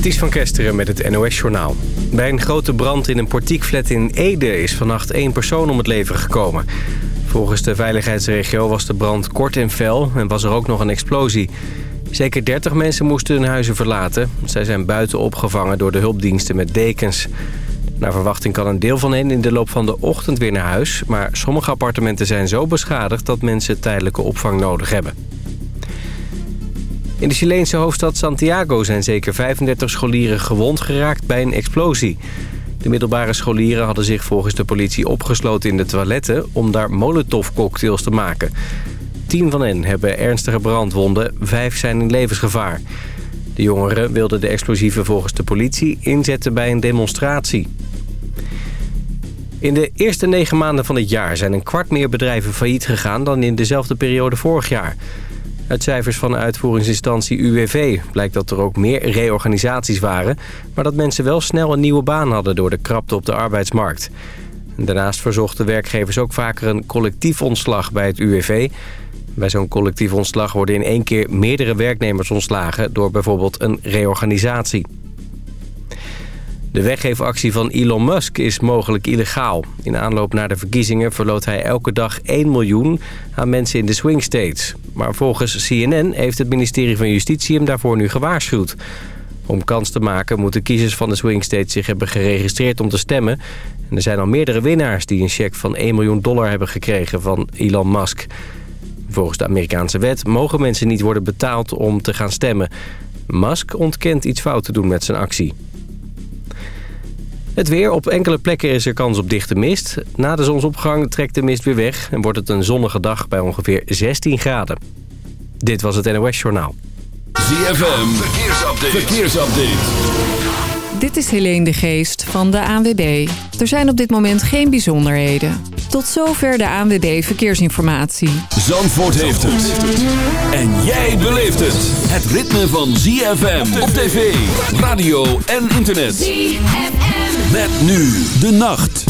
Ties van Kesteren met het NOS-journaal. Bij een grote brand in een portiekflat in Ede is vannacht één persoon om het leven gekomen. Volgens de veiligheidsregio was de brand kort en fel en was er ook nog een explosie. Zeker 30 mensen moesten hun huizen verlaten. Zij zijn buiten opgevangen door de hulpdiensten met dekens. Naar verwachting kan een deel van hen in de loop van de ochtend weer naar huis... maar sommige appartementen zijn zo beschadigd dat mensen tijdelijke opvang nodig hebben. In de Chileense hoofdstad Santiago zijn zeker 35 scholieren gewond geraakt bij een explosie. De middelbare scholieren hadden zich volgens de politie opgesloten in de toiletten... om daar molotovcocktails te maken. Tien van hen hebben ernstige brandwonden, vijf zijn in levensgevaar. De jongeren wilden de explosieven volgens de politie inzetten bij een demonstratie. In de eerste negen maanden van het jaar zijn een kwart meer bedrijven failliet gegaan... dan in dezelfde periode vorig jaar... Uit cijfers van de uitvoeringsinstantie UWV blijkt dat er ook meer reorganisaties waren... maar dat mensen wel snel een nieuwe baan hadden door de krapte op de arbeidsmarkt. Daarnaast verzochten werkgevers ook vaker een collectief ontslag bij het UWV. Bij zo'n collectief ontslag worden in één keer meerdere werknemers ontslagen... door bijvoorbeeld een reorganisatie. De weggeefactie van Elon Musk is mogelijk illegaal. In aanloop naar de verkiezingen verloot hij elke dag 1 miljoen aan mensen in de swing states. Maar volgens CNN heeft het ministerie van Justitie hem daarvoor nu gewaarschuwd. Om kans te maken moeten kiezers van de swing states zich hebben geregistreerd om te stemmen. En er zijn al meerdere winnaars die een cheque van 1 miljoen dollar hebben gekregen van Elon Musk. Volgens de Amerikaanse wet mogen mensen niet worden betaald om te gaan stemmen. Musk ontkent iets fout te doen met zijn actie. Het weer. Op enkele plekken is er kans op dichte mist. Na de zonsopgang trekt de mist weer weg... en wordt het een zonnige dag bij ongeveer 16 graden. Dit was het NOS Journaal. ZFM. Verkeersupdate. Verkeersupdate. Dit is Helene de Geest van de ANWB. Er zijn op dit moment geen bijzonderheden. Tot zover de ANWB Verkeersinformatie. Zandvoort heeft het. En jij beleeft het. Het ritme van ZFM op tv, radio en internet. ZFM. Met nu de nacht.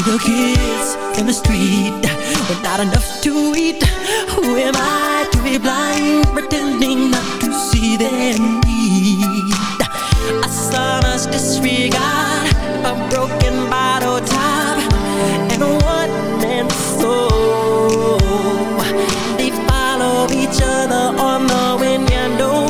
See the kids in the street with not enough to eat. Who am I to be blind, pretending not to see their need? A son's disregard, a broken bottle top, and a one-man soul. They follow each other on the wind, you know,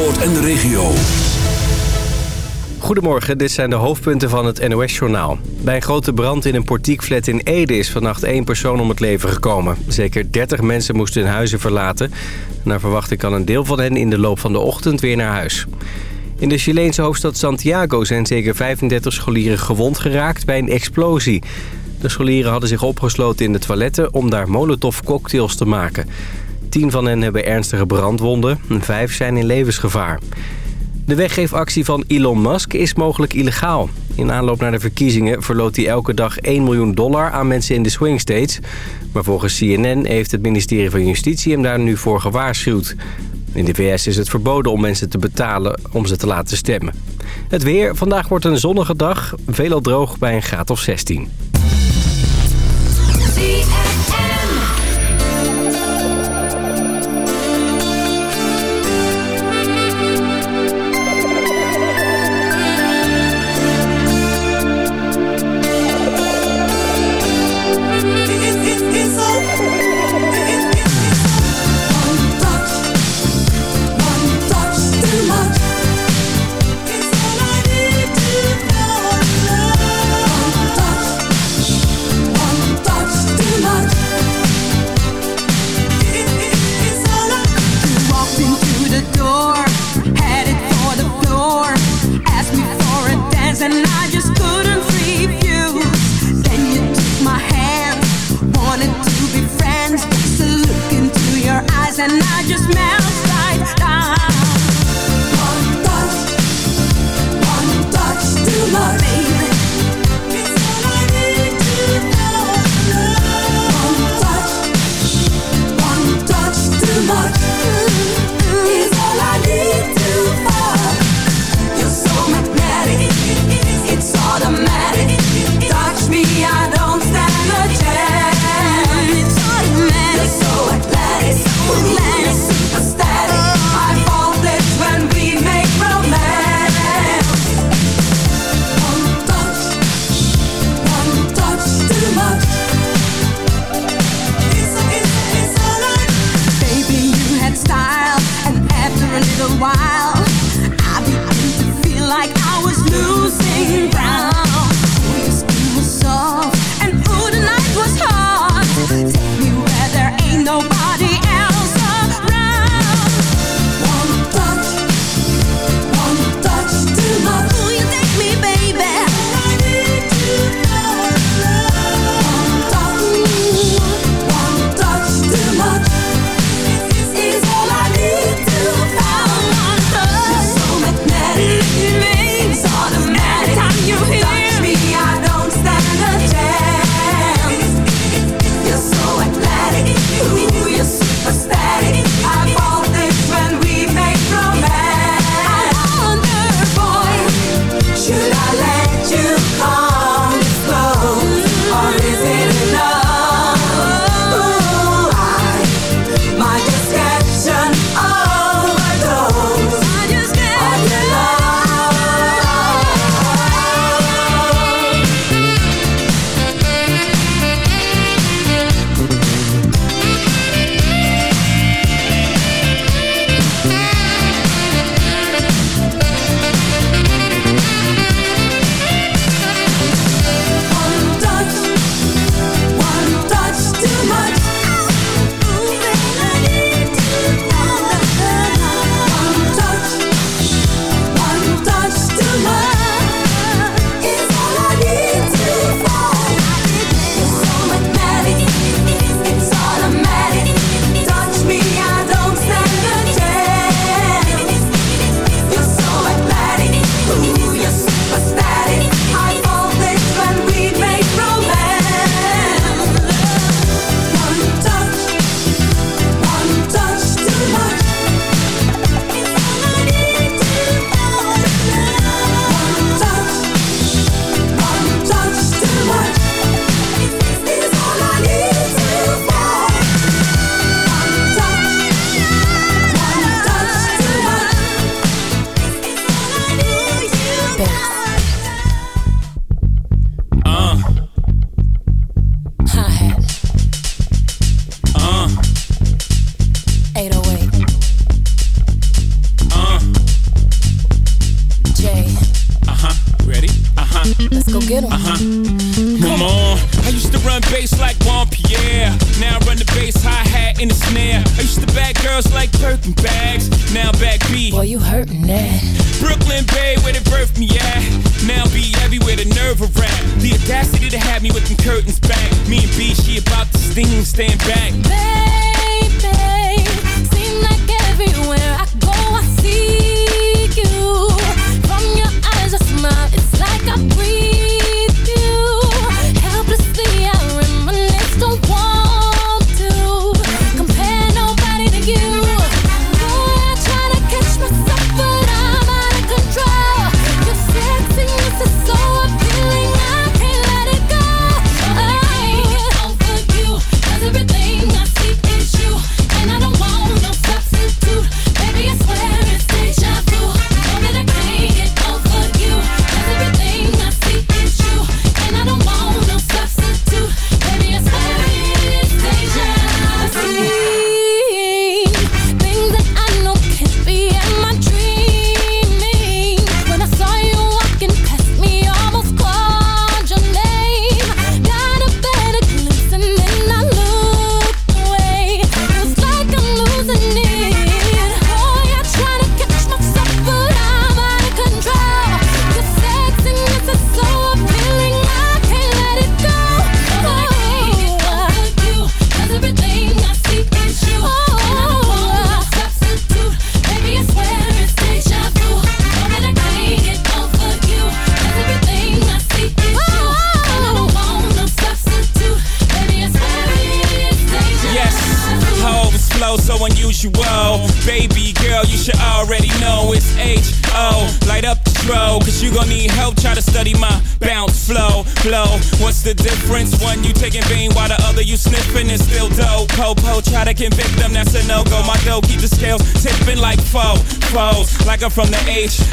En de regio. Goedemorgen, dit zijn de hoofdpunten van het NOS-journaal. Bij een grote brand in een portiekflat in Ede is vannacht één persoon om het leven gekomen. Zeker 30 mensen moesten hun huizen verlaten. Naar verwachting kan een deel van hen in de loop van de ochtend weer naar huis. In de Chileense hoofdstad Santiago zijn zeker 35 scholieren gewond geraakt bij een explosie. De scholieren hadden zich opgesloten in de toiletten om daar molotov-cocktails te maken. Tien van hen hebben ernstige brandwonden en vijf zijn in levensgevaar. De weggeefactie van Elon Musk is mogelijk illegaal. In aanloop naar de verkiezingen verloot hij elke dag 1 miljoen dollar aan mensen in de swing states. Maar volgens CNN heeft het ministerie van Justitie hem daar nu voor gewaarschuwd. In de VS is het verboden om mensen te betalen om ze te laten stemmen. Het weer. Vandaag wordt een zonnige dag. Veelal droog bij een graad of 16. One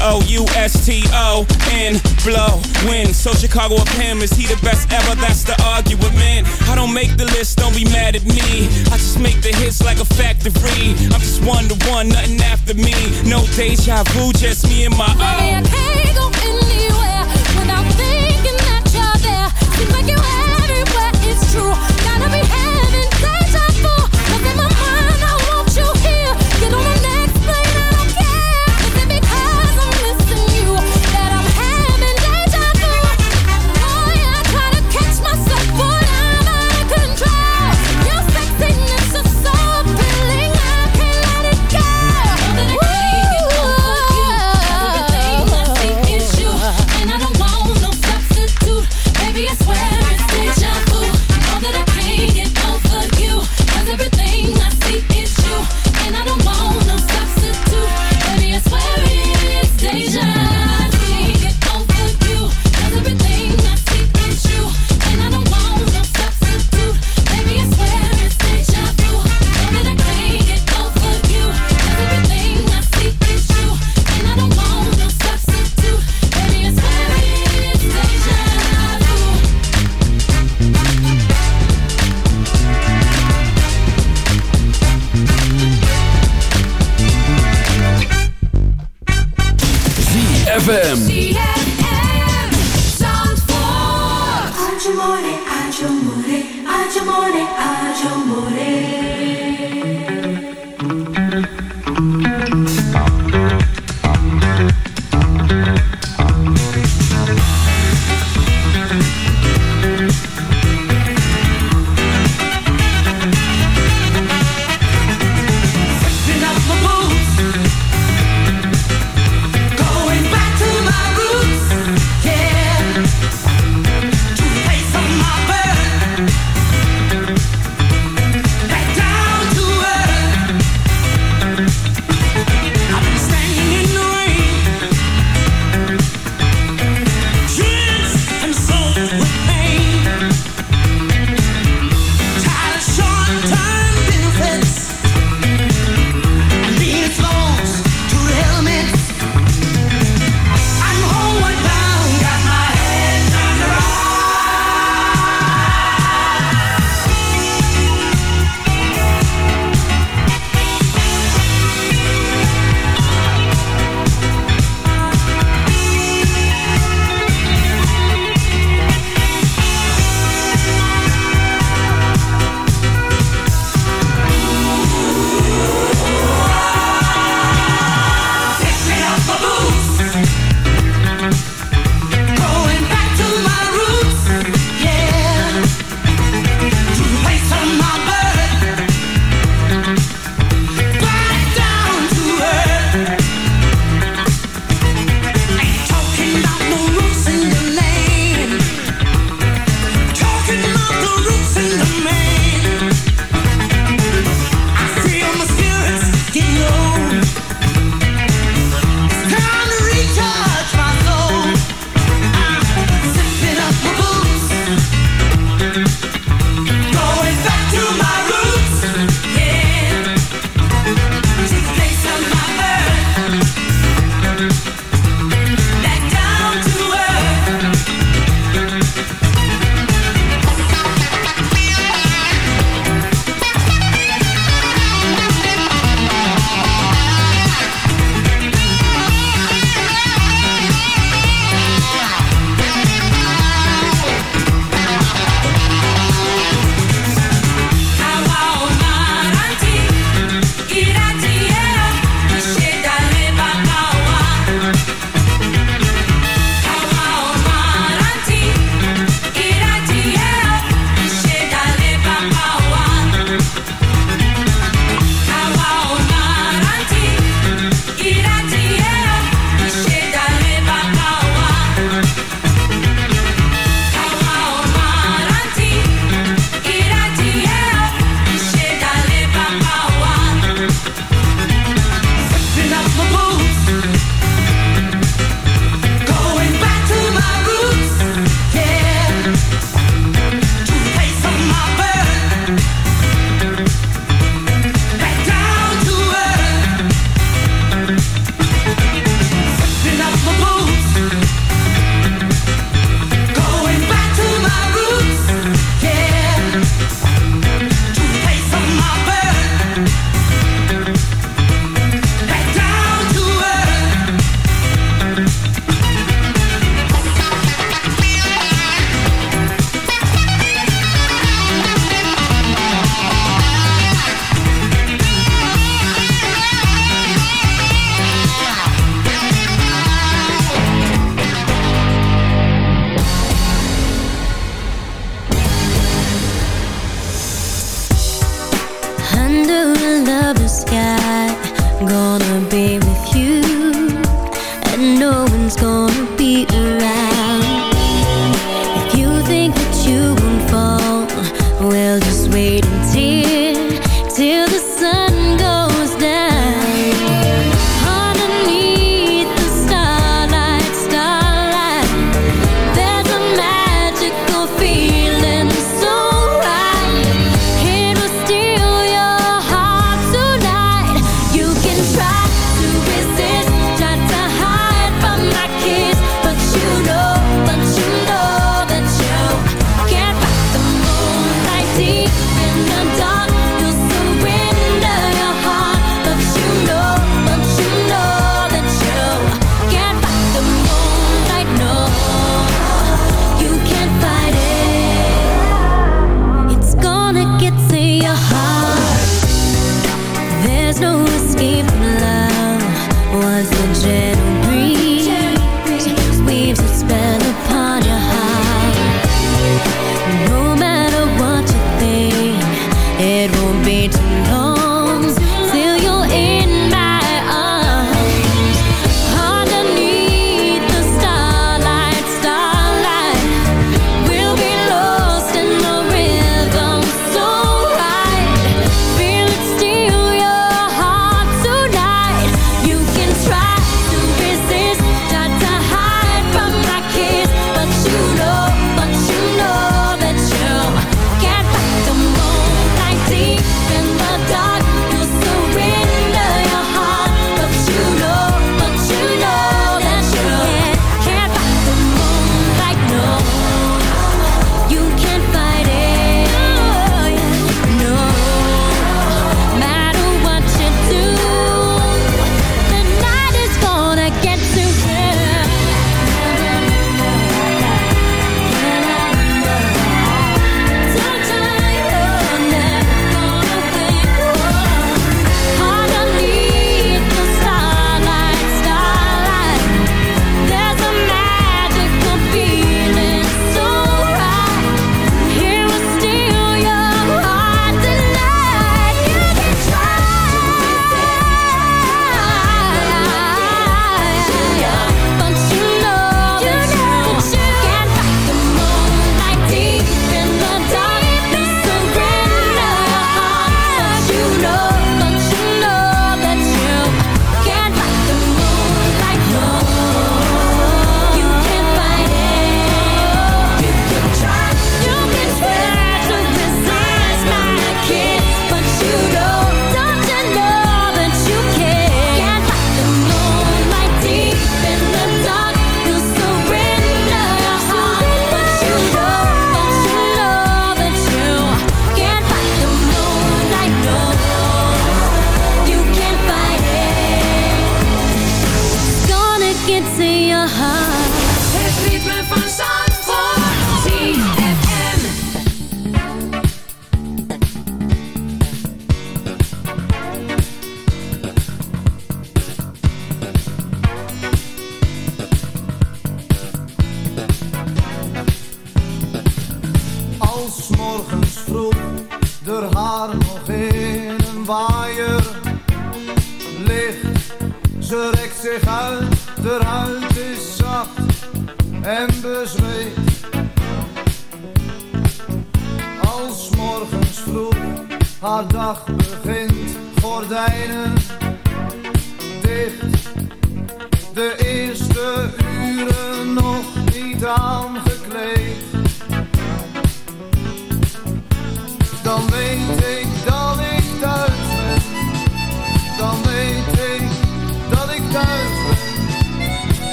H-O-U-S-T-O-N,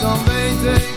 amazing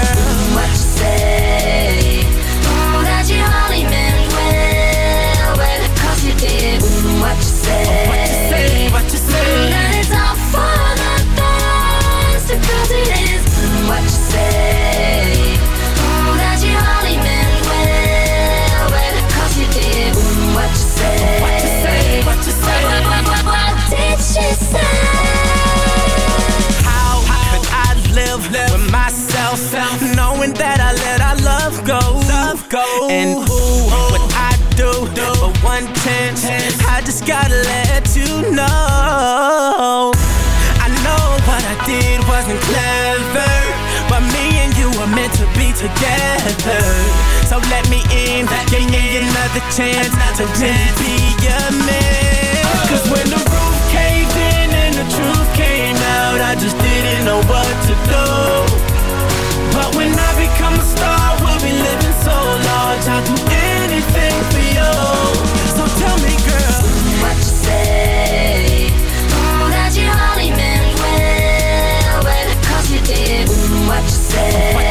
chance. I just gotta let you know. I know what I did wasn't clever, but me and you were meant to be together. So let me in, give me another chance to really be your man. Cause when the roof caved in and the truth came out, I just didn't know what to do. But when I become a star, we'll be living so large, I'll do anything for you. Mm,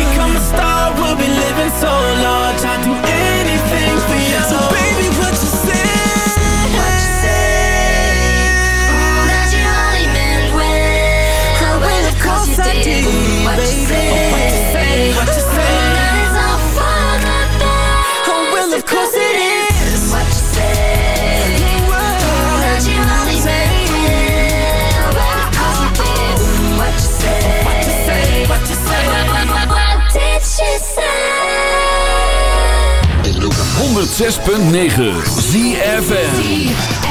106.9 ZFN